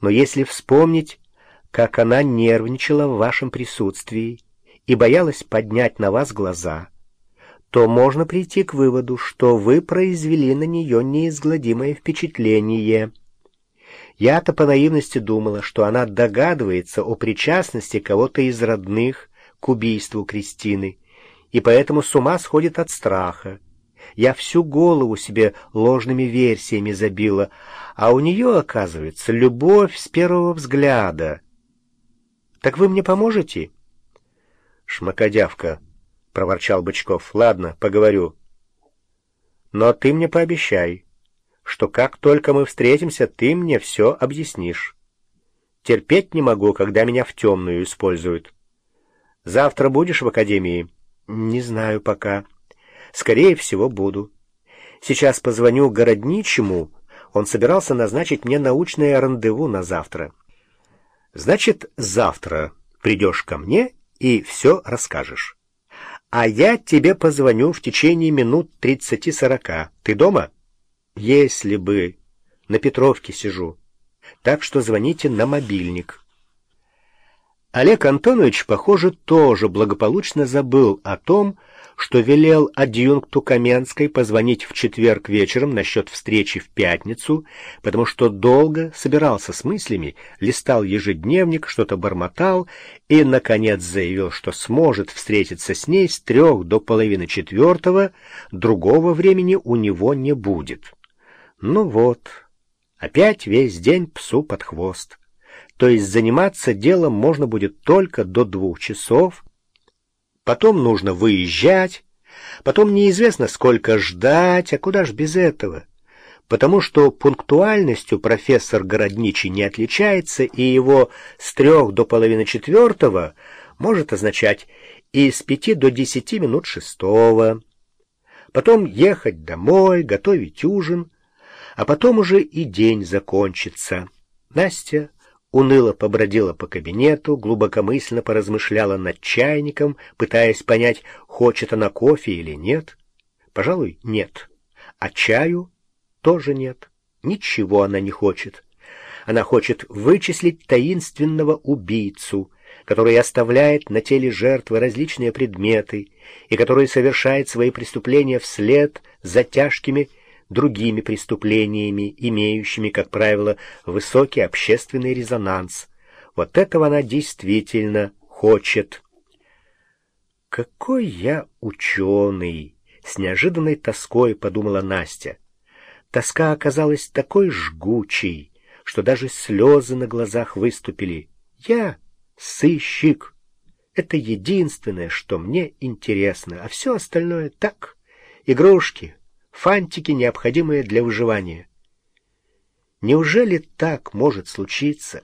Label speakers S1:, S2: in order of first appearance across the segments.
S1: Но если вспомнить, как она нервничала в вашем присутствии и боялась поднять на вас глаза, то можно прийти к выводу, что вы произвели на нее неизгладимое впечатление. Я-то по наивности думала, что она догадывается о причастности кого-то из родных к убийству Кристины, и поэтому с ума сходит от страха. Я всю голову себе ложными версиями забила, а у нее, оказывается, любовь с первого взгляда. Так вы мне поможете?
S2: Шмакодявка, — проворчал Бычков. — Ладно, поговорю. Но ты мне пообещай, что как только мы встретимся, ты мне все объяснишь. Терпеть не могу, когда меня в темную используют. Завтра будешь в академии?
S1: Не знаю пока. Скорее всего, буду. Сейчас позвоню городничему. Он собирался назначить мне научное рандеву на завтра. Значит, завтра придешь ко мне и все расскажешь. А я тебе позвоню в течение минут тридцати-сорока. Ты дома? Если бы. На Петровке сижу. Так что звоните на мобильник. Олег Антонович, похоже, тоже благополучно забыл о том, что велел адъюнкту Каменской позвонить в четверг вечером насчет встречи в пятницу, потому что долго собирался с мыслями, листал ежедневник, что-то бормотал и, наконец, заявил, что сможет встретиться с ней с трех до половины четвертого, другого времени у него не будет. Ну вот, опять весь день псу под хвост. То есть заниматься делом можно будет только до двух часов, потом нужно выезжать, потом неизвестно сколько ждать, а куда ж без этого? Потому что пунктуальностью профессор Городничий не отличается, и его с трех до половины четвертого может означать и с пяти до десяти минут шестого. Потом ехать домой, готовить ужин, а потом уже и день закончится. Настя уныло побродила по кабинету, глубокомысленно поразмышляла над чайником, пытаясь понять, хочет она кофе или нет. Пожалуй, нет. А чаю тоже нет. Ничего она не хочет. Она хочет вычислить таинственного убийцу, который оставляет на теле жертвы различные предметы и который совершает свои преступления вслед за тяжкими другими преступлениями, имеющими, как правило, высокий общественный резонанс. Вот этого она действительно хочет. «Какой я ученый!» — с неожиданной тоской подумала Настя. Тоска оказалась такой жгучей, что даже слезы на глазах выступили. «Я сыщик!» Это единственное, что мне интересно, а все остальное так, игрушки, фантики, необходимые для выживания. Неужели так может случиться,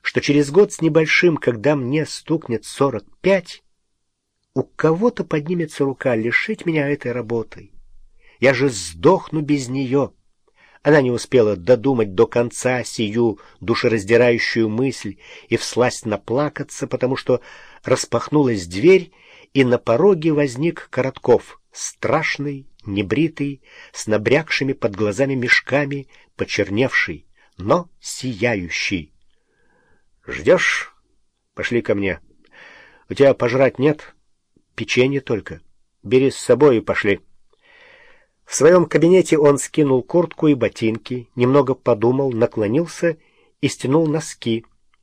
S1: что через год с небольшим, когда мне стукнет сорок пять, у кого-то поднимется рука лишить меня этой работы? Я же сдохну без нее. Она не успела додумать до конца сию душераздирающую мысль и всласть наплакаться, потому что распахнулась дверь, и на пороге возник Коротков, страшный, небритый, с набрякшими под глазами мешками, почерневший, но сияющий. «Ждешь? Пошли ко мне. У тебя пожрать нет? Печенье только. Бери с собой и пошли». В своем кабинете он скинул куртку и ботинки, немного подумал, наклонился и стянул носки —